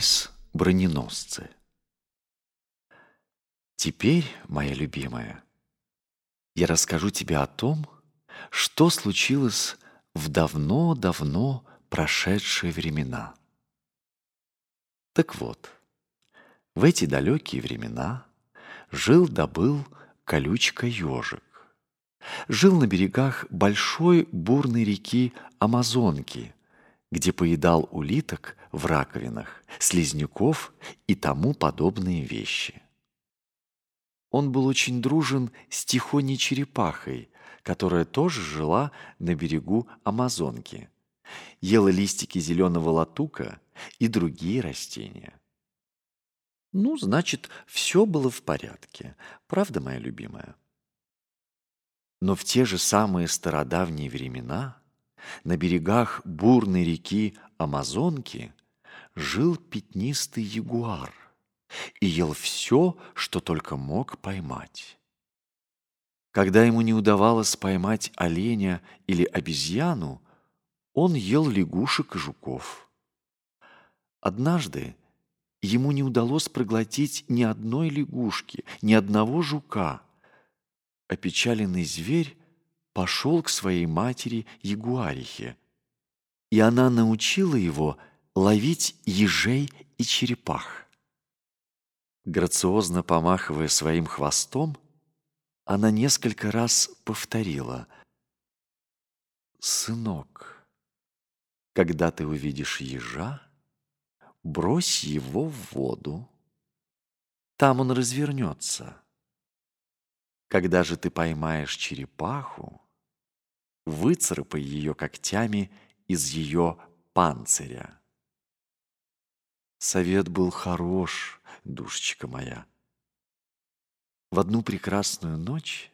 появились броненосцы. Теперь, моя любимая, я расскажу тебе о том, что случилось в давно-давно прошедшие времена. Так вот, в эти далекие времена жил-добыл колючка-ежик. Жил на берегах большой бурной реки Амазонки, где поедал улиток в раковинах, слизняков и тому подобные вещи. Он был очень дружен с тихоней черепахой, которая тоже жила на берегу Амазонки, ела листики зеленого латука и другие растения. Ну, значит, все было в порядке. Правда, моя любимая? Но в те же самые стародавние времена на берегах бурной реки Амазонки жил пятнистый ягуар и ел все, что только мог поймать. Когда ему не удавалось поймать оленя или обезьяну, он ел лягушек и жуков. Однажды ему не удалось проглотить ни одной лягушки, ни одного жука. Опечаленный зверь пошел к своей матери Ягуарихе, и она научила его ловить ежей и черепах. Грациозно помахивая своим хвостом, она несколько раз повторила «Сынок, когда ты увидишь ежа, брось его в воду, там он развернется. Когда же ты поймаешь черепаху, выцарапай ее когтями из ее панциря. Совет был хорош, душечка моя. В одну прекрасную ночь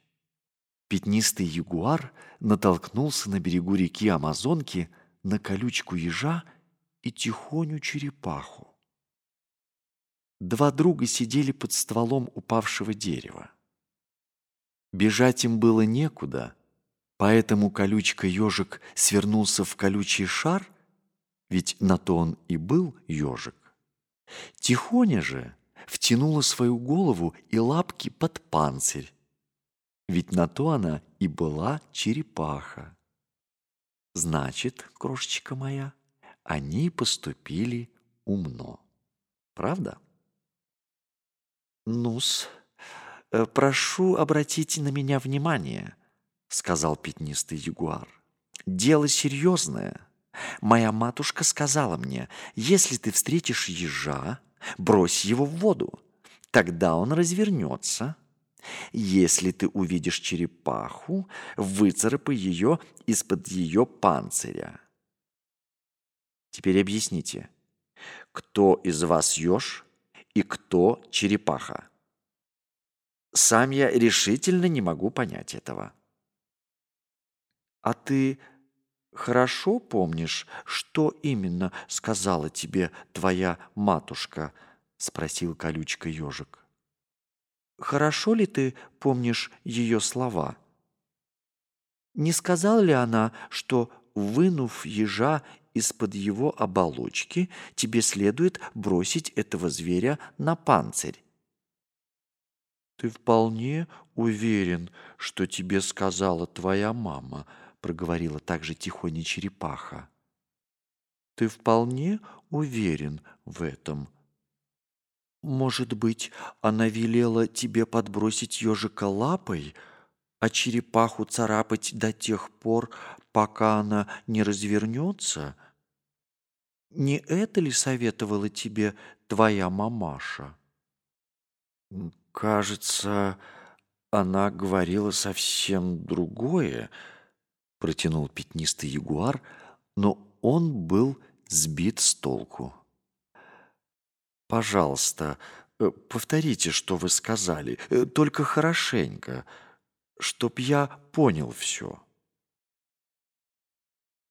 пятнистый ягуар натолкнулся на берегу реки Амазонки на колючку ежа и тихоню черепаху. Два друга сидели под стволом упавшего дерева. Бежать им было некуда, поэтому колючка-ежик свернулся в колючий шар, ведь на то он и был ежик. Тихоня же втянула свою голову и лапки под панцирь, ведь на то она и была черепаха. Значит, крошечка моя, они поступили умно. Правда? Нус, прошу обратить на меня внимание, сказал пятнистый ягуар. Дело серьезное. Моя матушка сказала мне, если ты встретишь ежа, брось его в воду. Тогда он развернется. Если ты увидишь черепаху, выцарапай ее из-под ее панциря. Теперь объясните, кто из вас еж и кто черепаха? Сам я решительно не могу понять этого. А ты хорошо помнишь, что именно сказала тебе твоя матушка?» — спросил колючка ежик. «Хорошо ли ты помнишь ее слова? Не сказала ли она, что, вынув ежа из-под его оболочки, тебе следует бросить этого зверя на панцирь?» «Ты вполне уверен, что тебе сказала твоя мама?» проговорила также тихоня черепаха. Ты вполне уверен в этом? Может быть, она велела тебе подбросить ежика лапой, а черепаху царапать до тех пор, пока она не развернется? Не это ли советовала тебе твоя мамаша? Кажется, она говорила совсем другое, протянул пятнистый ягуар, но он был сбит с толку. «Пожалуйста, э, повторите, что вы сказали, э, только хорошенько, чтоб я понял все».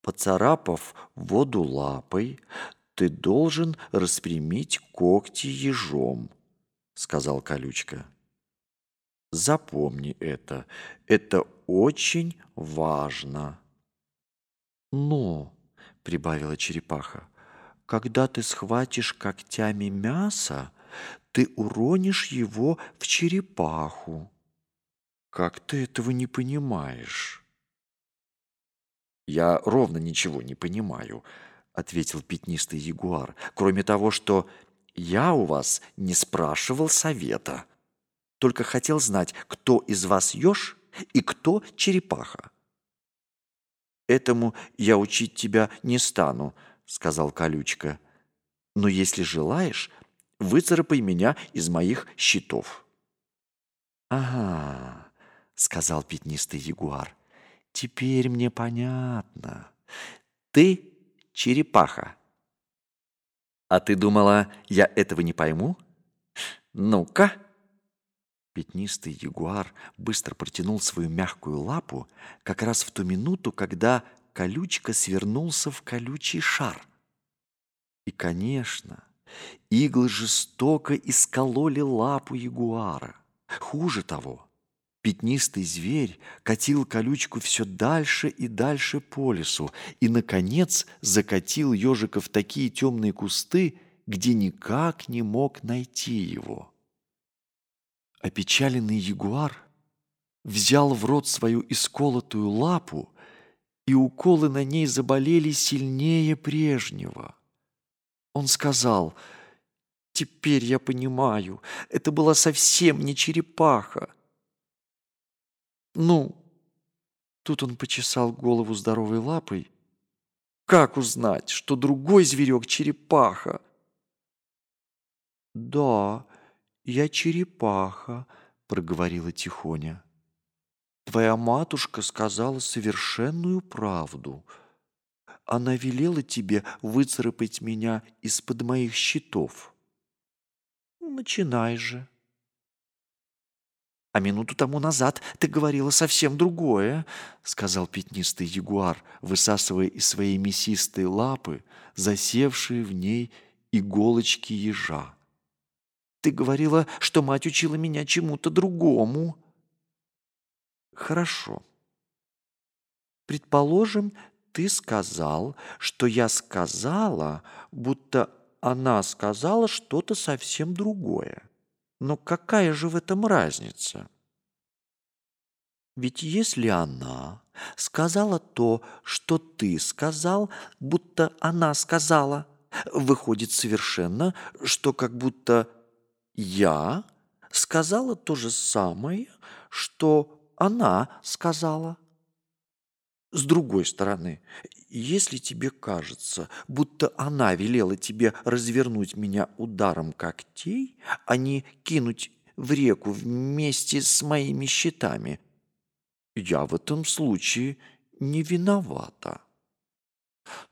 Поцарапав воду лапой, ты должен распрямить когти ежом, сказал колючка. Запомни это. Это очень важно. Но, прибавила черепаха, когда ты схватишь когтями мясо, ты уронишь его в черепаху. Как ты этого не понимаешь? Я ровно ничего не понимаю, ответил пятнистый ягуар, кроме того, что я у вас не спрашивал совета. Только хотел знать, кто из вас еж и кто черепаха. «Этому я учить тебя не стану», — сказал колючка. «Но если желаешь, выцарапай меня из моих щитов». «Ага», — сказал пятнистый ягуар, — «теперь мне понятно. Ты черепаха». «А ты думала, я этого не пойму? Ну-ка!» Пятнистый ягуар быстро протянул свою мягкую лапу как раз в ту минуту, когда колючка свернулся в колючий шар. И, конечно, иглы жестоко искололи лапу ягуара. Хуже того, пятнистый зверь катил колючку все дальше и дальше по лесу и, наконец, закатил ежика в такие темные кусты, где никак не мог найти его. Опечаленный ягуар взял в рот свою исколотую лапу, и уколы на ней заболели сильнее прежнего. Он сказал, «Теперь я понимаю, это была совсем не черепаха». «Ну?» Тут он почесал голову здоровой лапой. «Как узнать, что другой зверек черепаха?» «Да, «Я черепаха», — проговорила Тихоня. «Твоя матушка сказала совершенную правду. Она велела тебе выцарапать меня из-под моих щитов. Начинай же». «А минуту тому назад ты говорила совсем другое», — сказал пятнистый ягуар, высасывая из своей мясистой лапы засевшие в ней иголочки ежа. Ты говорила, что мать учила меня чему-то другому. Хорошо. Предположим, ты сказал, что я сказала, будто она сказала что-то совсем другое. Но какая же в этом разница? Ведь если она сказала то, что ты сказал, будто она сказала, выходит совершенно, что как будто я сказала то же самое, что она сказала. С другой стороны, если тебе кажется, будто она велела тебе развернуть меня ударом когтей, а не кинуть в реку вместе с моими щитами, я в этом случае не виновата.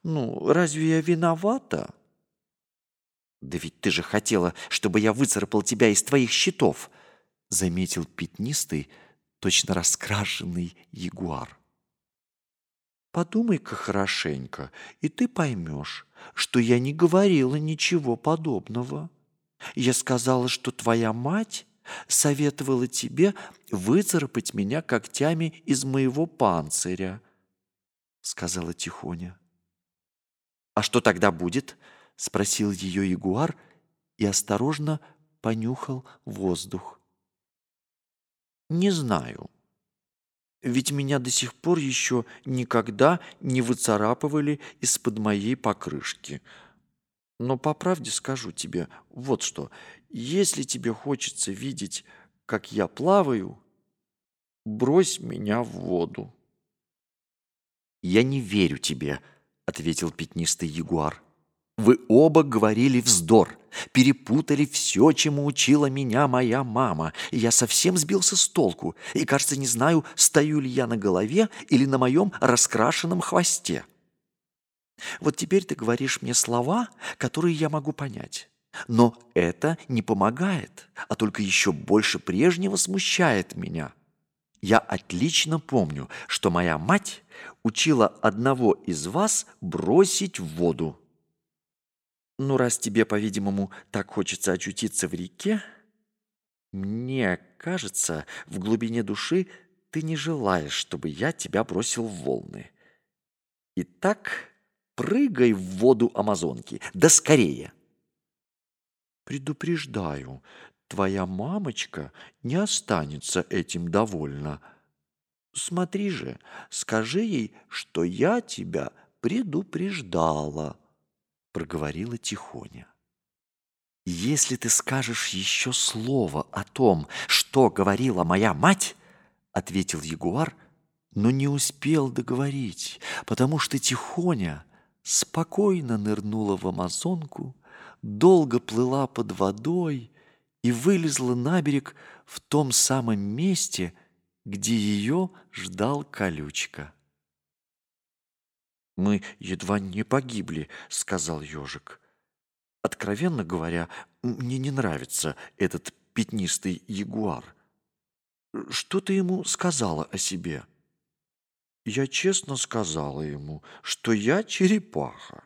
Ну, разве я виновата? «Да ведь ты же хотела, чтобы я выцарапал тебя из твоих щитов!» Заметил пятнистый, точно раскрашенный ягуар. «Подумай-ка хорошенько, и ты поймешь, что я не говорила ничего подобного. Я сказала, что твоя мать советовала тебе выцарапать меня когтями из моего панциря», — сказала Тихоня. «А что тогда будет?» — спросил ее ягуар и осторожно понюхал воздух. «Не знаю. Ведь меня до сих пор еще никогда не выцарапывали из-под моей покрышки. Но по правде скажу тебе вот что. Если тебе хочется видеть, как я плаваю, брось меня в воду». «Я не верю тебе», — ответил пятнистый ягуар. Вы оба говорили вздор, перепутали все, чему учила меня моя мама. И я совсем сбился с толку и, кажется, не знаю, стою ли я на голове или на моем раскрашенном хвосте. Вот теперь ты говоришь мне слова, которые я могу понять. Но это не помогает, а только еще больше прежнего смущает меня. Я отлично помню, что моя мать учила одного из вас бросить в воду. Ну, раз тебе, по-видимому, так хочется очутиться в реке, мне кажется, в глубине души ты не желаешь, чтобы я тебя бросил в волны. Итак, прыгай в воду Амазонки, да скорее. Предупреждаю, твоя мамочка не останется этим довольна. Смотри же, скажи ей, что я тебя предупреждала, проговорила Тихоня. Если ты скажешь еще слово о том, что говорила моя мать, ответил ягуар, но не успел договорить, потому что Тихоня спокойно нырнула в Амазонку, долго плыла под водой и вылезла на берег в том самом месте, где ее ждал колючка. «Мы едва не погибли», — сказал ежик. «Откровенно говоря, мне не нравится этот пятнистый ягуар. Что ты ему сказала о себе?» Я честно сказала ему, что я черепаха.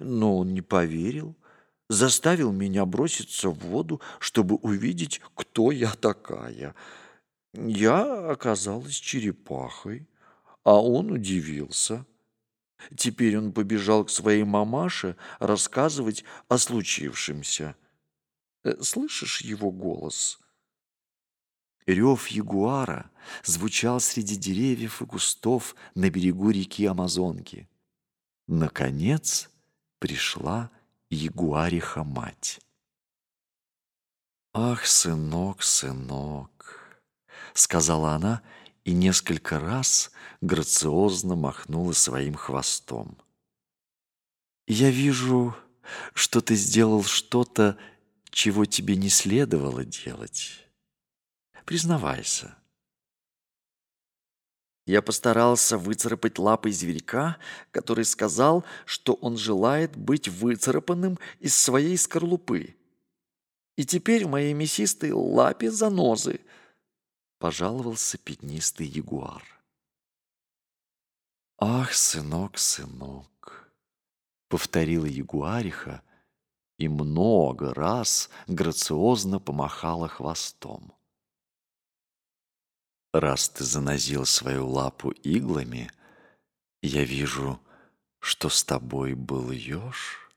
Но он не поверил, заставил меня броситься в воду, чтобы увидеть, кто я такая. Я оказалась черепахой, а он удивился. Теперь он побежал к своей мамаше рассказывать о случившемся. Э, слышишь его голос? Рев ягуара звучал среди деревьев и кустов на берегу реки Амазонки. Наконец пришла ягуариха-мать. «Ах, сынок, сынок!» — сказала она и несколько раз грациозно махнула своим хвостом. «Я вижу, что ты сделал что-то, чего тебе не следовало делать. Признавайся». Я постарался выцарапать лапой зверька, который сказал, что он желает быть выцарапанным из своей скорлупы. И теперь в моей мясистой лапе занозы — пожаловался пятнистый ягуар. «Ах, сынок, сынок!» — повторила ягуариха и много раз грациозно помахала хвостом. «Раз ты занозил свою лапу иглами, я вижу, что с тобой был еж.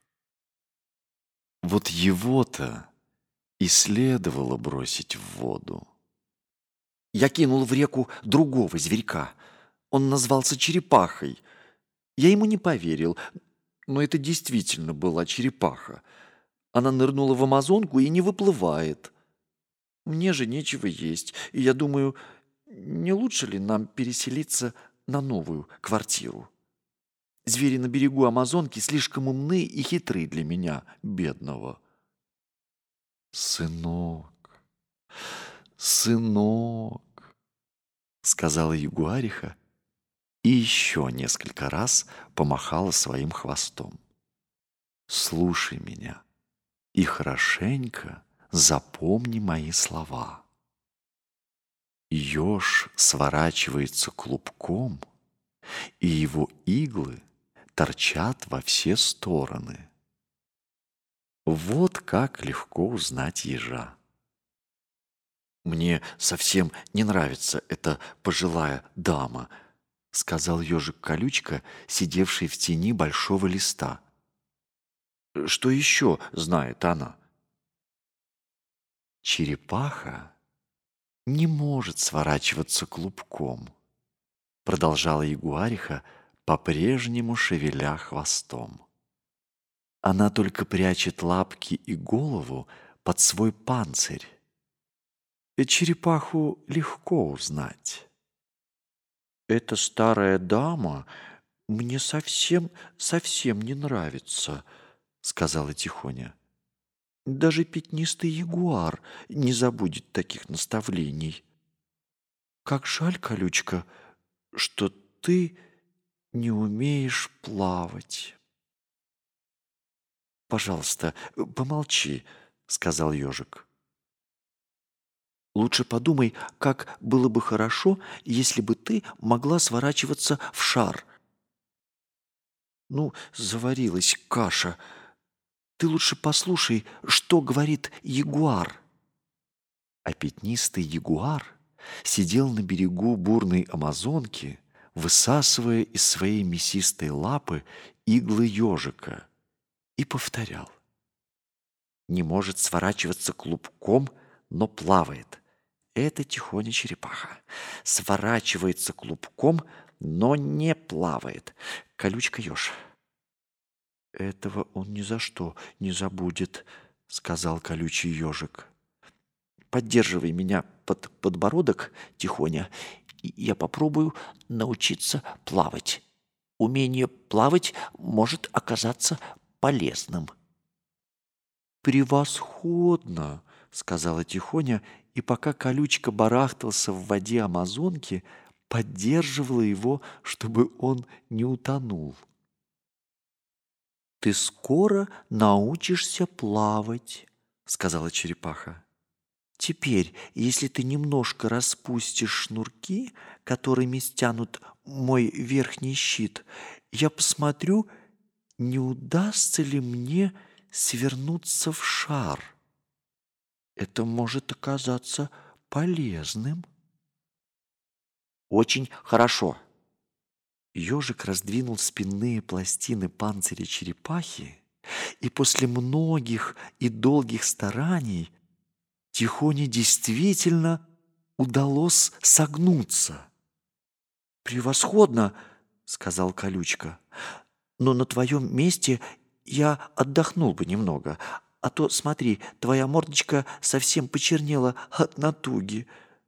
Вот его-то и следовало бросить в воду. Я кинул в реку другого зверька. Он назвался черепахой. Я ему не поверил, но это действительно была черепаха. Она нырнула в Амазонку и не выплывает. Мне же нечего есть, и я думаю, не лучше ли нам переселиться на новую квартиру? Звери на берегу Амазонки слишком умны и хитры для меня, бедного. Сынок, сынок, сказала ягуариха и еще несколько раз помахала своим хвостом. Слушай меня и хорошенько запомни мои слова. Ёж сворачивается клубком, и его иглы торчат во все стороны. Вот как легко узнать ежа. «Мне совсем не нравится эта пожилая дама», — сказал ежик колючка, сидевший в тени большого листа. «Что еще знает она?» «Черепаха не может сворачиваться клубком», — продолжала ягуариха, по-прежнему шевеля хвостом. Она только прячет лапки и голову под свой панцирь черепаху легко узнать. Эта старая дама мне совсем, совсем не нравится, сказала Тихоня. Даже пятнистый ягуар не забудет таких наставлений. Как жаль, колючка, что ты не умеешь плавать. Пожалуйста, помолчи, сказал ежик. Лучше подумай, как было бы хорошо, если бы ты могла сворачиваться в шар. Ну, заварилась каша. Ты лучше послушай, что говорит ягуар. А пятнистый ягуар сидел на берегу бурной Амазонки, высасывая из своей мясистой лапы иглы ежика и повторял. Не может сворачиваться клубком, но плавает. Это тихоня черепаха. Сворачивается клубком, но не плавает. Колючка еж. Этого он ни за что не забудет, сказал колючий ежик. Поддерживай меня под подбородок, Тихоня, и я попробую научиться плавать. Умение плавать может оказаться полезным. «Превосходно!» — сказала Тихоня, и пока колючка барахтался в воде Амазонки, поддерживала его, чтобы он не утонул. «Ты скоро научишься плавать», — сказала черепаха. «Теперь, если ты немножко распустишь шнурки, которыми стянут мой верхний щит, я посмотрю, не удастся ли мне свернуться в шар. Это может оказаться полезным». «Очень хорошо», Ежик раздвинул спинные пластины панциря черепахи, и после многих и долгих стараний Тихоне действительно удалось согнуться. «Превосходно!» — сказал Колючка. «Но на твоем месте я отдохнул бы немного, а то, смотри, твоя мордочка совсем почернела от натуги.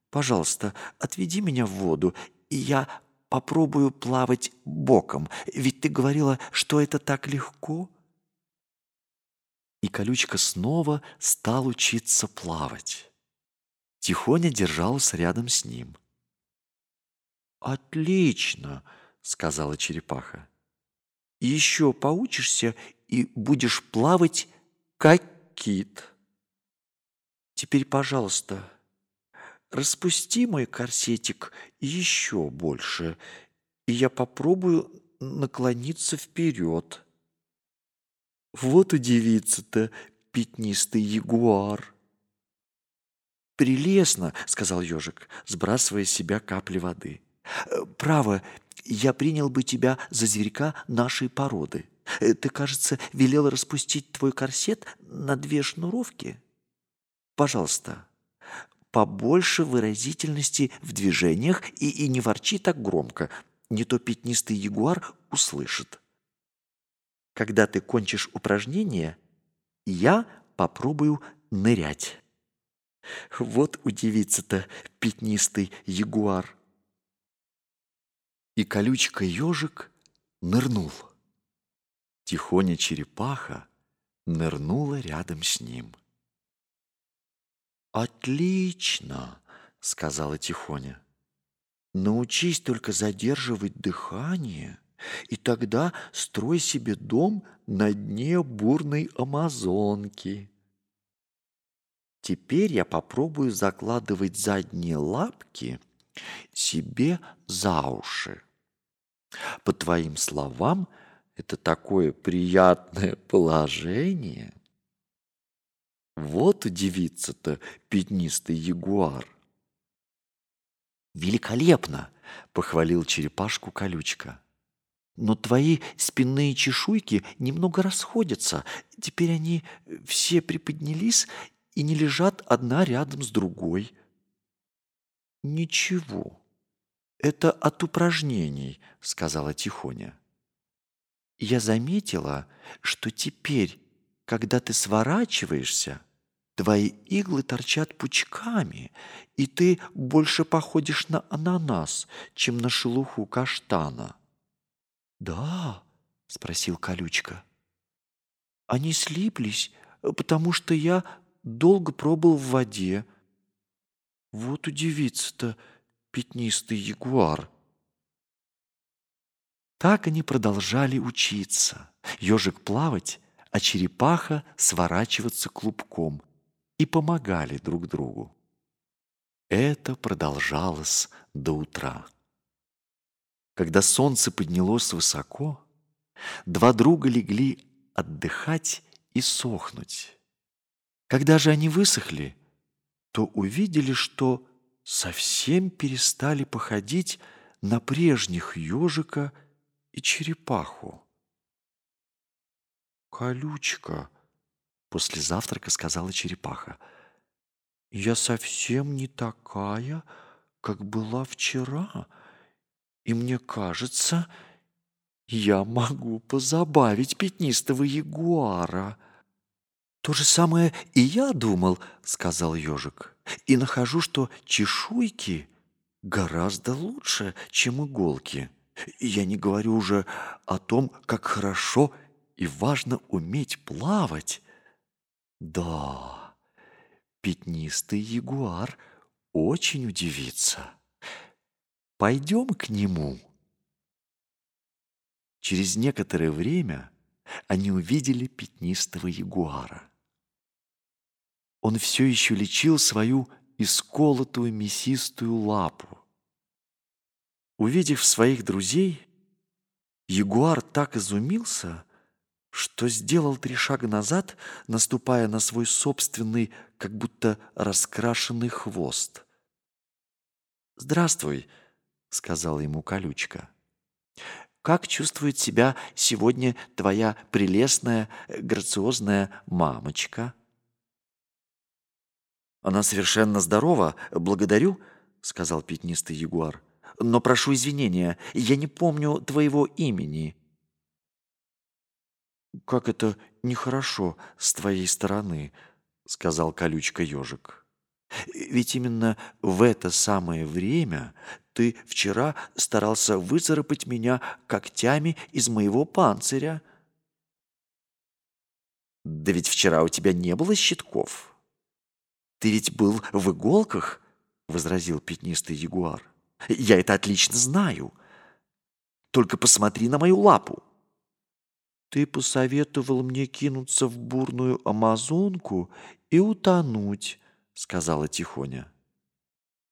Пожалуйста, отведи меня в воду, и я попробую плавать боком, ведь ты говорила, что это так легко». И колючка снова стал учиться плавать. Тихоня держался рядом с ним. «Отлично!» — сказала черепаха. «Еще поучишься и будешь плавать, как кит. Теперь, пожалуйста, Распусти мой корсетик еще больше, и я попробую наклониться вперед. Вот удивится-то пятнистый ягуар. «Прелестно!» — сказал ежик, сбрасывая с себя капли воды. «Право, я принял бы тебя за зверька нашей породы. Ты, кажется, велел распустить твой корсет на две шнуровки? Пожалуйста, побольше выразительности в движениях и, и не ворчи так громко, не то пятнистый ягуар услышит. Когда ты кончишь упражнение, я попробую нырять. Вот удивится-то пятнистый ягуар. И колючка ежик нырнул. Тихоня черепаха нырнула рядом с ним. «Отлично!» — сказала Тихоня. «Научись только задерживать дыхание, и тогда строй себе дом на дне бурной Амазонки». Теперь я попробую закладывать задние лапки себе за уши. По твоим словам, это такое приятное положение. Вот удивится-то пятнистый ягуар. «Великолепно!» — похвалил черепашку колючка. «Но твои спинные чешуйки немного расходятся. Теперь они все приподнялись и не лежат одна рядом с другой». «Ничего, это от упражнений», — сказала Тихоня. «Я заметила, что теперь, когда ты сворачиваешься, Твои иглы торчат пучками, и ты больше походишь на ананас, чем на шелуху каштана. «Да?» — спросил колючка. «Они слиплись, потому что я долго пробыл в воде. Вот удивится-то пятнистый ягуар». Так они продолжали учиться. Ежик плавать, а черепаха сворачиваться клубком и помогали друг другу. Это продолжалось до утра. Когда солнце поднялось высоко, два друга легли отдыхать и сохнуть. Когда же они высохли, то увидели, что совсем перестали походить на прежних ежика и черепаху. колючка, после завтрака сказала черепаха. Я совсем не такая, как была вчера, и мне кажется, я могу позабавить пятнистого ягуара. То же самое и я думал, сказал ежик, и нахожу, что чешуйки гораздо лучше, чем иголки. Я не говорю уже о том, как хорошо и важно уметь плавать. Да, пятнистый ягуар очень удивится. Пойдем к нему. Через некоторое время они увидели пятнистого ягуара. Он все еще лечил свою исколотую мясистую лапу. Увидев своих друзей, ягуар так изумился, что сделал три шага назад, наступая на свой собственный, как будто раскрашенный хвост. «Здравствуй», — сказала ему колючка. «Как чувствует себя сегодня твоя прелестная, грациозная мамочка?» «Она совершенно здорова, благодарю», — сказал пятнистый ягуар но прошу извинения, я не помню твоего имени». «Как это нехорошо с твоей стороны», — сказал колючка ежик. «Ведь именно в это самое время ты вчера старался выцарапать меня когтями из моего панциря». «Да ведь вчера у тебя не было щитков. Ты ведь был в иголках», — возразил пятнистый ягуар. Я это отлично знаю. Только посмотри на мою лапу. Ты посоветовал мне кинуться в бурную амазонку и утонуть, сказала Тихоня.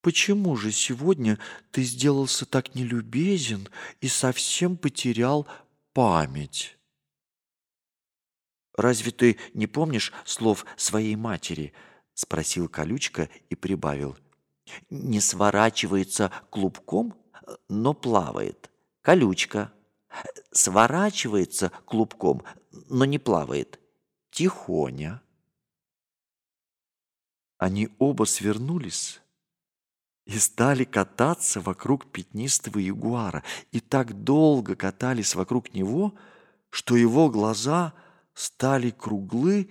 Почему же сегодня ты сделался так нелюбезен и совсем потерял память? Разве ты не помнишь слов своей матери? спросил колючка и прибавил не сворачивается клубком, но плавает. Колючка. Сворачивается клубком, но не плавает. Тихоня. Они оба свернулись и стали кататься вокруг пятнистого ягуара. И так долго катались вокруг него, что его глаза стали круглы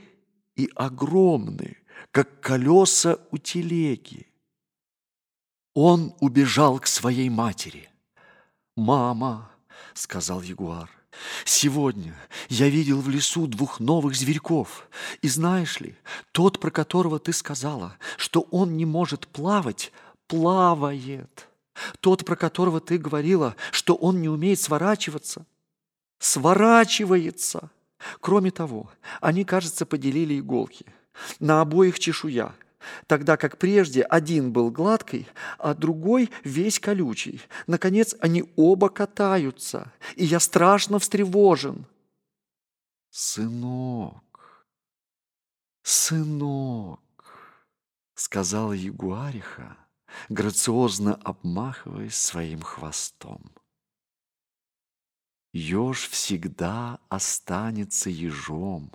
и огромны, как колеса у телеги. Он убежал к своей матери. «Мама», — сказал ягуар, — «сегодня я видел в лесу двух новых зверьков. И знаешь ли, тот, про которого ты сказала, что он не может плавать, плавает. Тот, про которого ты говорила, что он не умеет сворачиваться, сворачивается. Кроме того, они, кажется, поделили иголки. На обоих чешуя, тогда как прежде один был гладкий, а другой весь колючий. Наконец, они оба катаются, и я страшно встревожен. «Сынок, сынок», — сказала ягуариха, грациозно обмахиваясь своим хвостом. Еж всегда останется ежом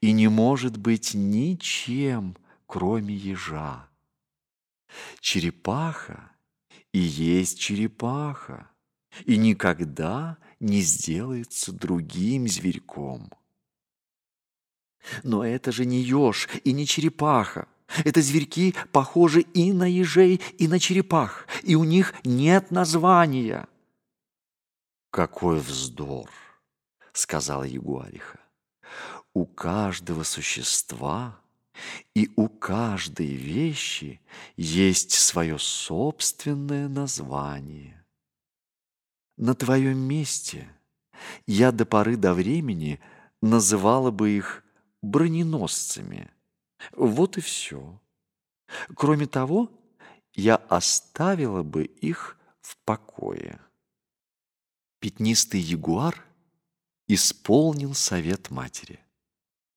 и не может быть ничем, кроме ежа. Черепаха и есть черепаха, и никогда не сделается другим зверьком. Но это же не еж и не черепаха. Это зверьки похожи и на ежей, и на черепах, и у них нет названия. «Какой вздор!» — сказала Ягуариха. «У каждого существа и у каждой вещи есть свое собственное название. На твоем месте я до поры до времени называла бы их броненосцами. Вот и все. Кроме того, я оставила бы их в покое. Пятнистый ягуар исполнил совет матери.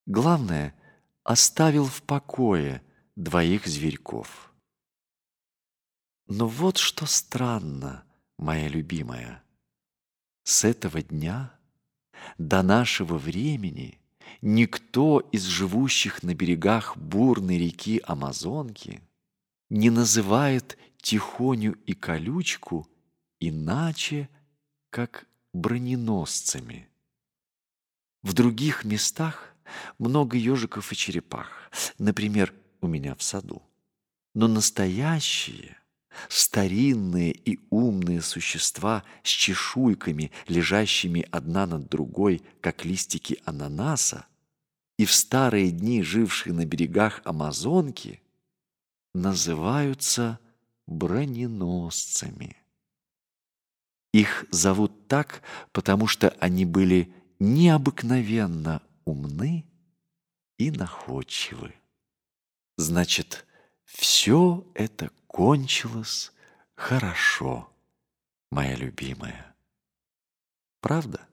Главное — оставил в покое двоих зверьков. Но вот что странно, моя любимая. С этого дня до нашего времени никто из живущих на берегах бурной реки Амазонки не называет тихоню и колючку иначе, как броненосцами. В других местах много ежиков и черепах, например, у меня в саду. Но настоящие, старинные и умные существа с чешуйками, лежащими одна над другой, как листики ананаса, и в старые дни жившие на берегах Амазонки, называются броненосцами. Их зовут так, потому что они были необыкновенно умны и находчивы. Значит, все это кончилось хорошо, моя любимая. Правда?